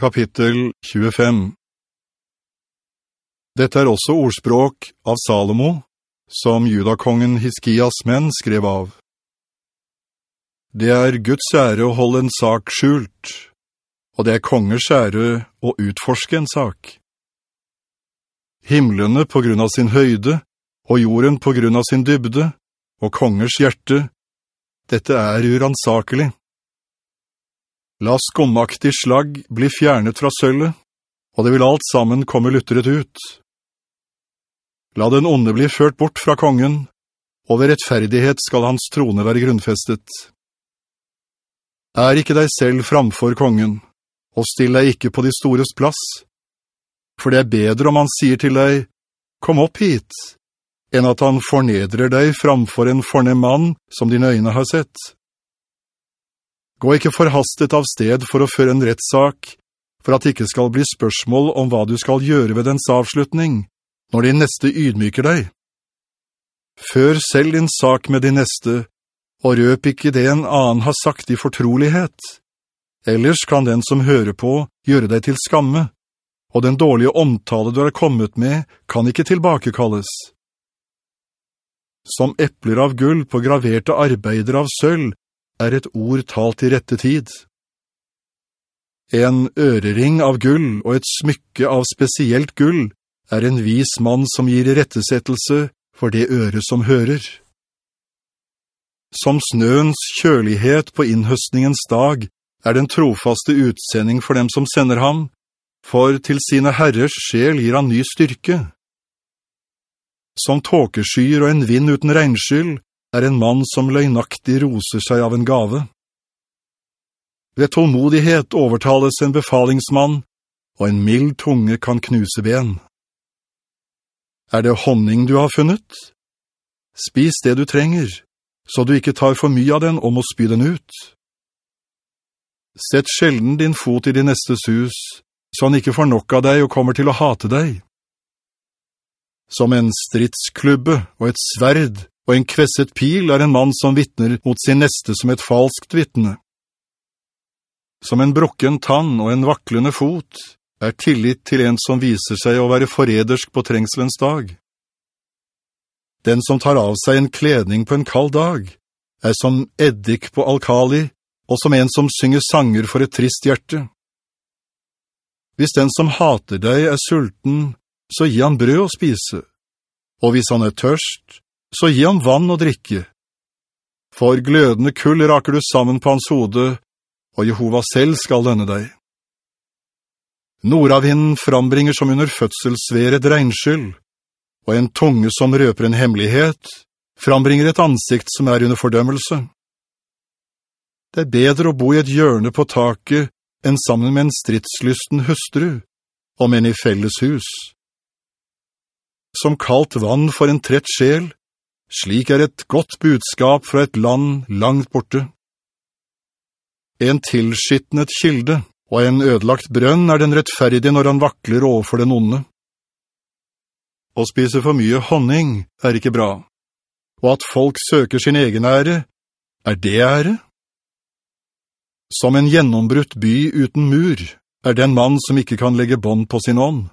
Kapittel 25 Dette er også ordspråk av Salomo, som judakongen Hiskias menn skrev av. Det er Guds ære å holde en sak skjult, og det er kongers ære å utforske en sak. Himmelene på grunn av sin høyde, og jorden på grunn av sin dybde, og kongers hjerte, dette er uransakelig. La skommaktig slag bli fjernet fra sølvet, og det vil alt sammen komme luttret ut. La den onde bli ført bort fra kongen, og ved rettferdighet skal hans trone være grunnfestet. Er ikke deg selv framfor kongen, og still deg ikke på de stores plass, for det er bedre om han sier til deg, «Kom opp hit», enn at han fornedrer deg framfor en fornem mann som dine øyne har sett. Gå ikke forhastet av sted for å føre en rettsak, for at det ikke skal bli spørsmål om hva du skal gjøre ved dens avslutning, når din neste ydmyker deg. Før selv din sak med din neste, og røp ikke det en annen har sagt i fortrolighet. Ellers kan den som hører på gjøre deg til skamme, og den dårlige omtale du har kommet med kan ikke tilbakekalles. Som epler av gull på graverte arbeider av sølv, er et ord talt i rette tid. En ørering av gull og et smykke av spesielt gull er en vis mann som gir rettesettelse for det øre som hører. Som snøens kjølighet på innhøstningens dag er den trofaste utsending for dem som sender ham, for til sine herres sjel gir han ny styrke. Som tåkeskyer og en vind uten regnskyld er en mann som løgnaktig roser seg av en gave. Ved tålmodighet overtales en befalingsmann, og en mild tunge kan knuse ben. Er det honning du har funnet? Spis det du trenger, så du ikke tar for mye av den om å spy den ut. Sett sjelden din fot i din nestes hus, så han ikke får nok av deg og kommer til å hate deg. Som en stridsklubbe og et sverd og en kvesset pil er en mann som vittner mot sin neste som et falskt vittne. Som en brokken tann og en vaklende fot er tillit til en som viser seg å være foredersk på trengselens dag. Den som tar av seg en kledning på en kald dag, er som eddik på alkali, og som en som synger sanger for et trist hjerte. Hvis den som hater deg er sulten, så gi han brød å spise, og hvis han er tørst, så gi ham vann og drikke. For glødende kull raker du sammen på hans hode, og Jehova selv skal lønne deg. Nordavinden frambringer som under fødselsveret regnskyld, og en tunge som røper en hemmelighet, frambringer et ansikt som er under fordømmelse. Det er bedre å bo i et hjørne på taket enn sammen med en stridslysten hustru, om en i felles hus. Som kaldt vann for en trett sjel, slik er et godt budskap fra et land langt borte. En tilskittnet kilde og en ødelagt brønn er den rettferdige når han vakler overfor den onde. Å spise for mye honning er ikke bra, og at folk søker sin egen ære, er det ære? Som en gjennombrutt by uten mur er den mann som ikke kan legge bånd på sin ånd.